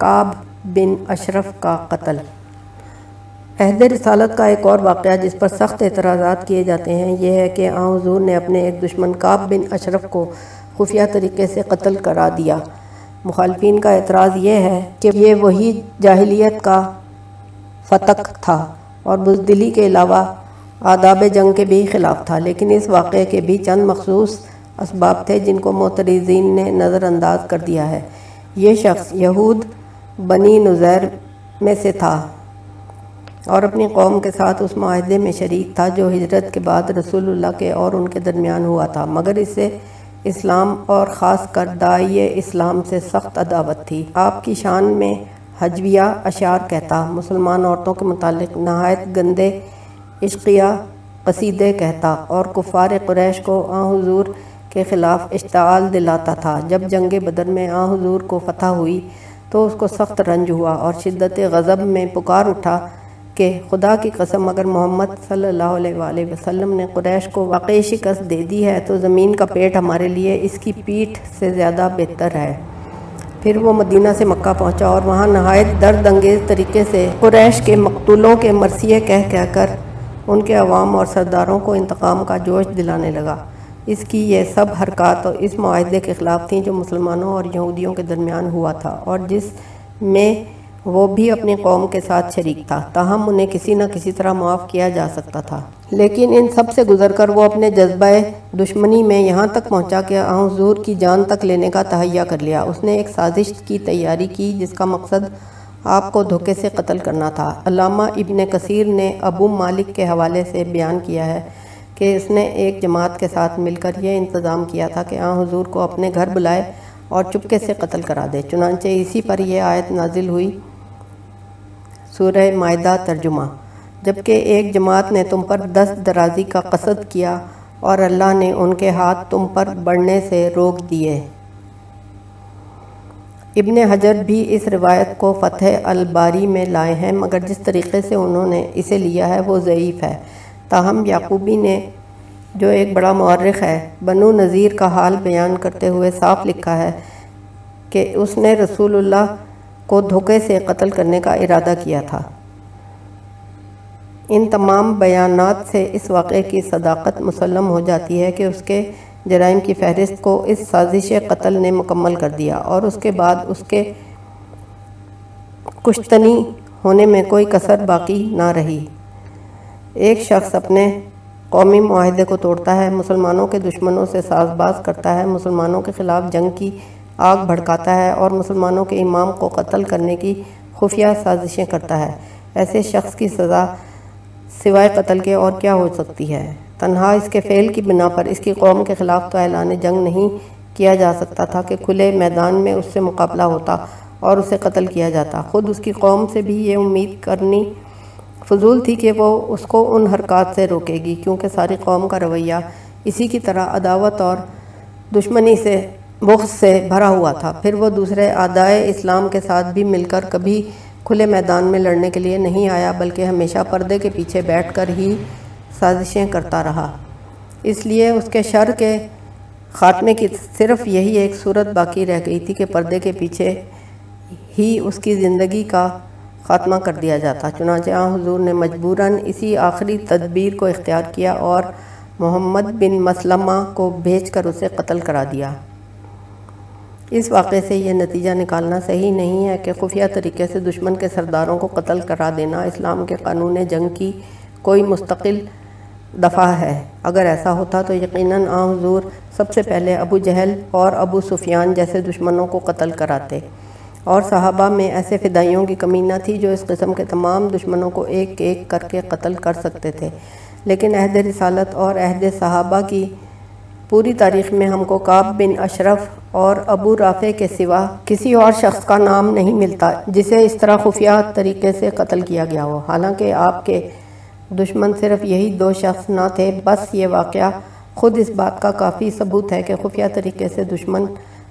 کعب بن اشرف کا قتل۔ عہد رسالت کا ایک اور واقعہ جس پر سخت اعتراضات کیے جاتے ہیں، یہ ہے کہ آن حضور نے اپنے ایک دشمن کعب بن اشرف کو خفیہ طریقے سے قتل کرا دیا۔ مخالفین کا اعتراض یہ ہے کہ یہ وہی جاہلیت کا فتق تھا اور بزدلی کے علاوہ آداب جنگ کے بھی خلاف تھا۔ لیکن اس واقعے کے بھی چند مخصوص اسباب تھے جن کو معترضین نے نظر انداز کر دیا ہے۔ یہ شخص یہود بنی نظیر میں سے تھا اور اپنی قوم کے ساتھ اس معاہدے میں شریک تھا جو ہجرت کے بعد رسول اللہ کے اور ان کے درمیان ہوا تھا، مگر اسے اسلام اور خاص کر دائی اسلام سے سخت عداوت تھی۔ آپ کی شان میں حجویہ اشعار کہتا، مسلمان عورتوں کے متعلق نہایت گندے، عشقیہ قصیدے کہتا اور کفار قریش کو آ حضور کے خلاف اشتعال دلاتا تھا۔ جب جنگ بدر میں آ حضور کو فتح ہوئی تو اس کو سخت رنج ہوا اور شدت غضب میں پکار اٹھا کہ خدا کی قسم اگر محمد صلی اللہ علیہ وآلہ وسلم نے قریش کو واقعی شکست دے دی ہے تو زمین کا پیٹ ہمارے لیے اس کی پیٹھ سے زیادہ بہتر ہے۔ پھر وہ مدینہ سے مکہ پہنچا اور وہاں نہایت درد انگیز طریقے سے قریش کے مقتولوں کے مرثیے کہہ کہہ کر ان کے عوام اور سرداروں کو انتقام کا جوش دلانے لگا۔ اس کی یہ سب حرکات اس معاہدے کے خلاف تھیں جو مسلمانوں اور یہودیوں کے درمیان ہوا تھا اور جس میں وہ بھی اپنی قوم کے ساتھ شریک تھا۔ تاہم، انہیں کسی نہ کسی طرح معاف کیا جا سکتا تھا۔ لیکن ان سب سے گزر کر وہ اپنے جذبہ دشمنی میں یہاں تک پہنچا کہ حضور کی جان تک لینے کا تہیہ کر لیا۔ اس نے ایک سازش کی تیاری کی جس کا مقصد آپ کو دھوکے سے قتل کرنا تھا۔ علامہ ابن کثیر نے ابو مالک کے حوالے سے بیان کیا ہے کہ اس نے ایک جماعت کے ساتھ مل کر یہ انتظام کیا تھا کہ آن حضور کو اپنے گھر بلائے اور چپکے سے قتل کرا دے۔ چنانچہ اسی پر یہ آیت نازل ہوئی سورہ معدہ ترجمہ۔ جبکہ ایک جماعت نے تم پر دست درازی کا قصد کیا اور اللہ نے ان کے ہاتھ تم پر بڑھنے سے روک دیے۔ ابن حجر بھی اس روایت کو فتح الباری میں لائے ہیں، مگر جس طریقے سے انہوں نے اسے لیا ہے وہ ضعیف ہے۔ تاہم یعقوبی نے جو ایک بڑا معرخ ہے، بنو نذیر کا حال بیان کرتے ہوئے صاف لکھا ہے کہ اس نے رسول اللہ کو دھوکے سے قتل کرنے کا ارادہ کیا تھا۔ ان تمام بیانات سے اس واقعے کی صداقت مسلم ہو جاتی ہے کہ اس کے جرائم کی فہرست کو اس سازش قتل نے مکمل کر دیا اور اس کے بعد اس کے کشتنی ہونے میں کوئی کثر باقی نہ رہی۔ ایک شخص اپنے قومی معاہدے کو توڑتا ہے، مسلمانوں کے دشمنوں سے ساز باز کرتا ہے، مسلمانوں کے خلاف جنگ کی آگ بھڑکاتا ہے اور مسلمانوں کے امام کو قتل کرنے کی خفیہ سازشیں کرتا ہے۔ ایسے شخص کی سزا سوائے قتل کے اور کیا ہو سکتی ہے؟ تنہا اس کے فعل کی بنا پر اس کی قوم کے خلاف تو اعلان جنگ نہیں کیا جا سکتا تھا کہ کھلے میدان میں اس سے مقابلہ ہوتا اور اسے قتل کیا جاتا۔ خود اس کی قوم سے بھی یہ امید کرنی فضول تھی کہ وہ اس کو ان حرکات سے روکے گی، کیونکہ ساری قوم کا رویہ اسی کی طرح عداوت اور دشمنی سے، بغض سے بھرا ہوا تھا۔ پھر وہ دوسرے آدائے اسلام کے ساتھ بھی مل کر کبھی کھلے میدان میں لڑنے کے لیے نہیں آیا، بلکہ ہمیشہ پردے کے پیچھے بیٹھ کر ہی سازشیں کرتا رہا۔ اس لیے اس کے شر کے خاتمے کی صرف یہی ایک صورت باقی رہ گئی تھی کہ پردے کے پیچھے ہی اس کی زندگی کا خاتمہ کر دیا جاتا۔ چنانچہ حضور نے مجبوراً اسی آخری تدبیر کو اختیار کیا اور محمد بن مسلمہ کو بھیج کر اسے قتل کرا دیا۔ اس واقعے سے یہ نتیجہ نکالنا صحیح نہیں ہے کہ خفیہ طریقے سے دشمن کے سرداروں کو قتل کرا دینا اسلام کے قانون جنگ کی کوئی مستقل دفعہ ہے۔ اگر ایسا ہوتا تو یقیناً آ حضور سب سے پہلے ابو جہل اور ابو سفیان جیسے دشمنوں کو قتل کراتے۔ اور صحابہ میں ایسے فدائیوں کی کمی نہ تھی جو اس قسم کے تمام دشمنوں کو ایک ایک کر کے قتل کر سکتے تھے۔ لیکن عہد رسالت اور عہد صحابہ کی پوری تاریخ میں ہم کو کعب بن اشرف اور ابو رافع کے سوا کسی اور شخص کا نام نہیں ملتا جسے اس طرح خفیہ طریقے سے قتل کیا گیا ہو۔ حالانکہ آپ کے دشمن صرف یہی دو شخص نہ تھے، بس یہ واقعہ خود اس بات کا کافی ثبوت ہے کہ خفیہ طریقے سے دشمن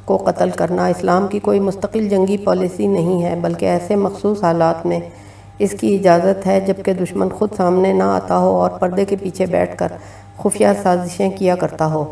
کو قتل کرنا اسلام کی کوئی مستقل جنگی پالیسی نہیں ہے، بلکہ ایسے مخصوص حالات میں اس کی اجازت ہے جبکہ دشمن خود سامنے نہ آتا ہو اور پردے کے پیچھے بیٹھ کر خفیہ سازشیں کیا کرتا ہو۔